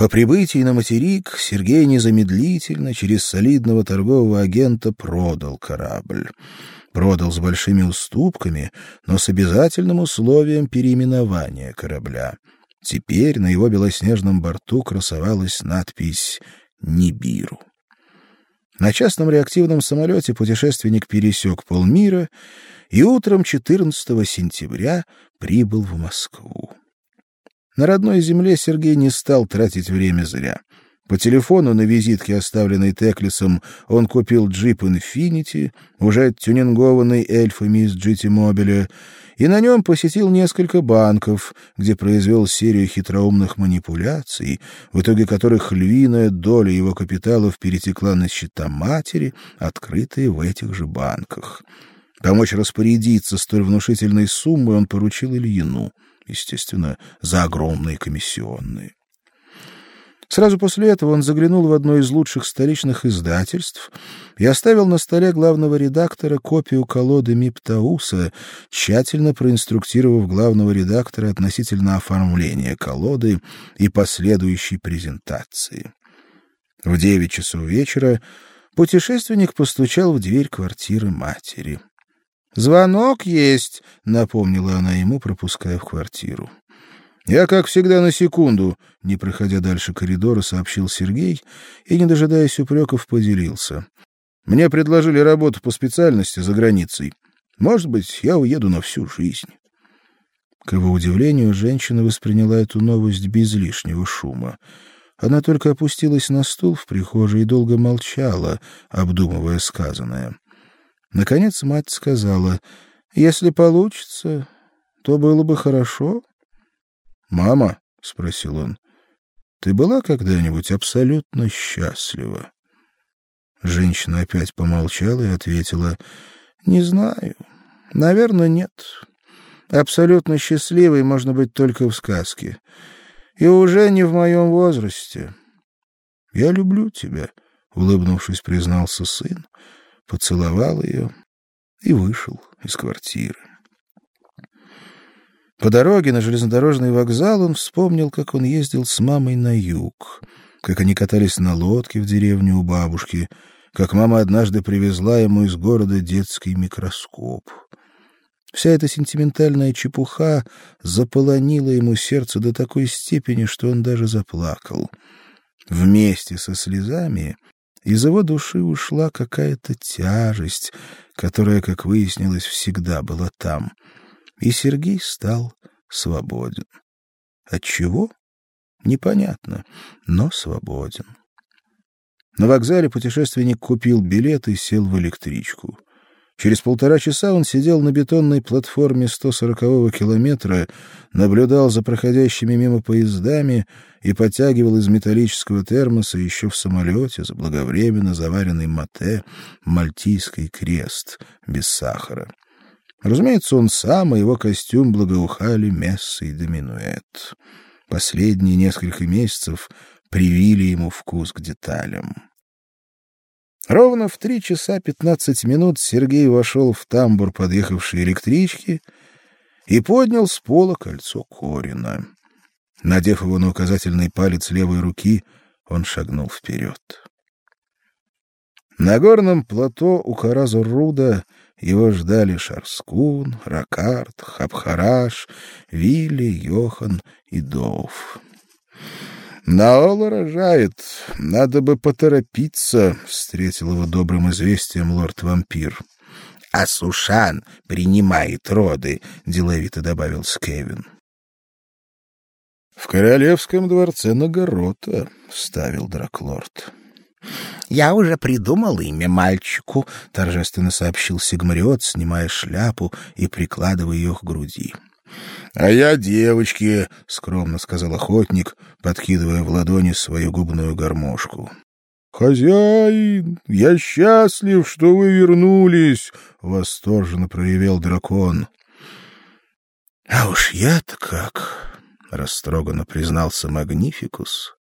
По прибытии на материк Сергей незамедлительно через солидного торгового агента продал корабль. Продал с большими уступками, но с обязательным условием переименования корабля. Теперь на его белоснежном борту красовалась надпись «Нибиру». На частном реактивном самолете путешественник пересек полмира и утром 14 сентября прибыл в Москву. На родной земле Сергей не стал тратить время зря. По телефону на визитке, оставленной Теклисом, он купил джип Infiniti, уже тюнингованный эльфами из GT Mobile, и на нем посетил несколько банков, где произвел серию хитроумных манипуляций, в итоге которых львиная доля его капиталов перетекла на счета матери, открытые в этих же банках. Помочь распорядиться столь внушительной суммой он поручил Ильину, естественно, за огромные комиссионные. Сразу после этого он заглянул в одно из лучших столичных издательств и оставил на столе главного редактора копию колоды Миптауса, тщательно проинструктировав главного редактора относительно оформления колоды и последующей презентации. В девять часов вечера путешественник постучал в дверь квартиры матери. «Звонок есть», — напомнила она ему, пропуская в квартиру. Я, как всегда, на секунду, не проходя дальше коридора, сообщил Сергей и, не дожидаясь упреков, поделился. Мне предложили работу по специальности за границей. Может быть, я уеду на всю жизнь. К его удивлению, женщина восприняла эту новость без лишнего шума. Она только опустилась на стул в прихожей и долго молчала, обдумывая сказанное. Наконец мать сказала: "Если получится, то было бы хорошо, "Мама", спросил он. "Ты была когда-нибудь абсолютно счастлива?" Женщина опять помолчала и ответила: "Не знаю. Наверное, нет. Абсолютно счастливой можно быть только в сказке. И уже не в моем возрасте. Я люблю тебя", улыбнувшись, признался сын, поцеловал ее и вышел из квартиры. По дороге на железнодорожный вокзал он вспомнил, как он ездил с мамой на юг, как они катались на лодке в деревню у бабушки, как мама однажды привезла ему из города детский микроскоп. Вся эта сентиментальная чепуха заполонила ему сердце до такой степени, что он даже заплакал. Вместе со слезами из его души ушла какая-то тяжесть, которая, как выяснилось, всегда была там — и Сергей стал свободен. От чего? Непонятно, но свободен. На вокзале путешественник купил билет и сел в электричку. Через полтора часа он сидел на бетонной платформе 140-го километра, наблюдал за проходящими мимо поездами и подтягивал из металлического термоса еще в самолете заблаговременно заваренный мате мальтийский крест без сахара. Разумеется, он сам и его костюм благоухали мессой де минуэт. Последние несколько месяцев привили ему вкус к деталям. Ровно в три часа пятнадцать минут Сергей вошел в тамбур подъехавшей электрички и поднял с пола кольцо Корина. Надев его на указательный палец левой руки, он шагнул вперед. На горном плато у Каразу-Руда его ждали Шарскун, Ракарт, Хабхараш, Вилли, Йохан и Дов. Наол рожает, надо бы поторопиться, встретил его добрым известием лорд-вампир. А Сушан принимает роды, деловито добавил Скевин. Королевском дворце Нагорота, вставил Драклорд. Я уже придумал имя мальчику, торжественно сообщил Сигмариот, снимая шляпу и прикладывая ее к груди. А я девочке, скромно сказал охотник, подкидывая в ладони свою губную гармошку. Хозяин, я счастлив, что вы вернулись, восторженно проявил дракон. А уж я-то как, растроганно признался Магнификус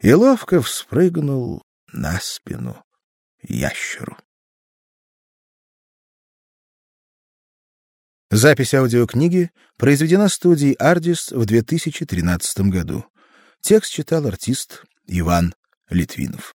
и ловко вспрыгнул на спину ящеру. Запись аудиокниги произведена студией Ardis в 2013 году. Текст читал артист Иван Литвинов.